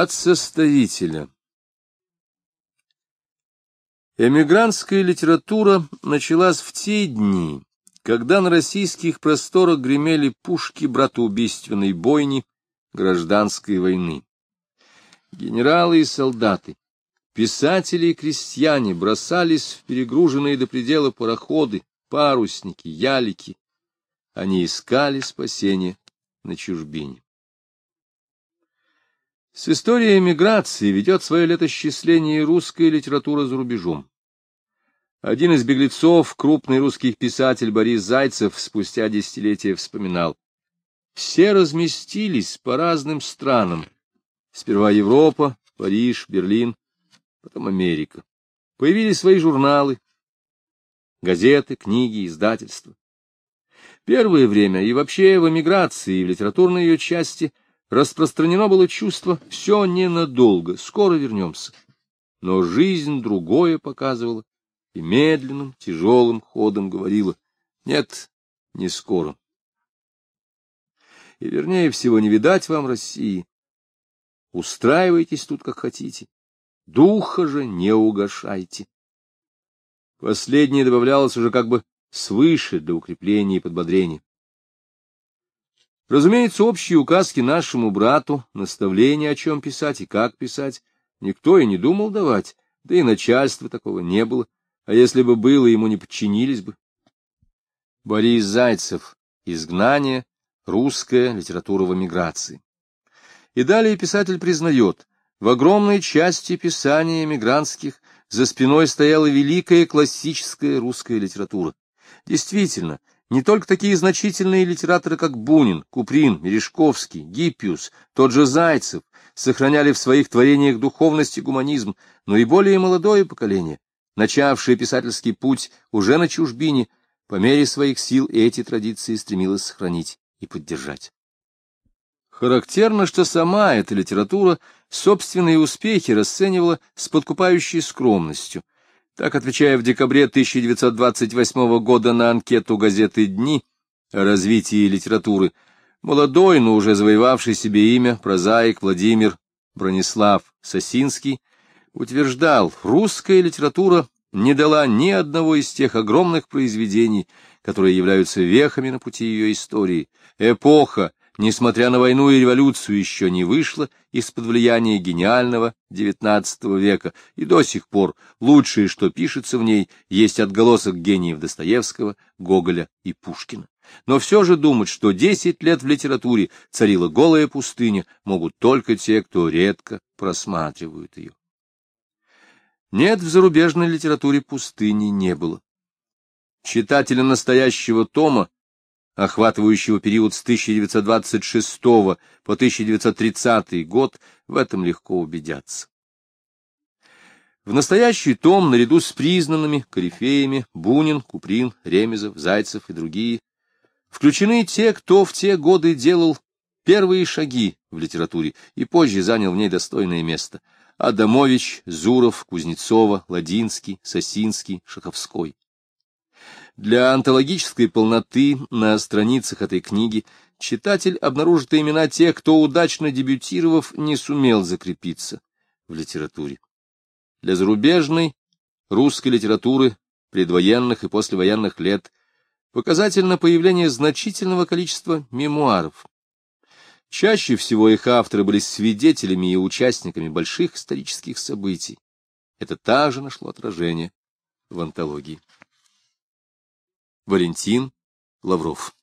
От составителя Эмигрантская литература началась в те дни, когда на российских просторах гремели пушки братоубийственной бойни гражданской войны. Генералы и солдаты, писатели и крестьяне бросались в перегруженные до предела пароходы, парусники, ялики. Они искали спасения на чужбине. С историей эмиграции ведет свое летосчисление русская литература за рубежом. Один из беглецов, крупный русский писатель Борис Зайцев, спустя десятилетия вспоминал. Все разместились по разным странам. Сперва Европа, Париж, Берлин, потом Америка. Появились свои журналы, газеты, книги, издательства. Первое время и вообще в эмиграции, и в литературной ее части – распространено было чувство «все ненадолго, скоро вернемся». Но жизнь другое показывала и медленным, тяжелым ходом говорила «нет, не скоро». И вернее всего не видать вам России. Устраивайтесь тут как хотите, духа же не угошайте. Последнее добавлялось уже как бы свыше для укрепления и подбодрения. Разумеется, общие указки нашему брату, наставления, о чем писать и как писать, никто и не думал давать, да и начальства такого не было, а если бы было, ему не подчинились бы. Борис Зайцев. Изгнание. Русская литература в эмиграции. И далее писатель признает, в огромной части писания эмигрантских за спиной стояла великая классическая русская литература. Действительно, не только такие значительные литераторы, как Бунин, Куприн, Мережковский, Гиппиус, тот же Зайцев, сохраняли в своих творениях духовность и гуманизм, но и более молодое поколение, начавшее писательский путь уже на чужбине, по мере своих сил эти традиции стремилось сохранить и поддержать. Характерно, что сама эта литература собственные успехи расценивала с подкупающей скромностью — так, отвечая в декабре 1928 года на анкету газеты «Дни» о развитии литературы, молодой, но уже завоевавший себе имя прозаик Владимир Бронислав Сосинский утверждал, русская литература не дала ни одного из тех огромных произведений, которые являются вехами на пути ее истории. Эпоха, несмотря на войну и революцию, еще не вышла из-под влияния гениального XIX века, и до сих пор лучшее, что пишется в ней, есть отголосок гениев Достоевского, Гоголя и Пушкина. Но все же думать, что десять лет в литературе царила голая пустыня, могут только те, кто редко просматривают ее. Нет, в зарубежной литературе пустыни не было. Читатели настоящего тома охватывающего период с 1926 по 1930 год, в этом легко убедятся. В настоящий том, наряду с признанными корифеями Бунин, Куприн, Ремезов, Зайцев и другие, включены те, кто в те годы делал первые шаги в литературе и позже занял в ней достойное место. Адамович, Зуров, Кузнецова, Ладинский, Сосинский, Шаховской. Для антологической полноты на страницах этой книги читатель обнаружит имена тех, кто, удачно дебютировав, не сумел закрепиться в литературе. Для зарубежной русской литературы предвоенных и послевоенных лет показательно появление значительного количества мемуаров. Чаще всего их авторы были свидетелями и участниками больших исторических событий. Это также нашло отражение в антологии. Валентин Лавров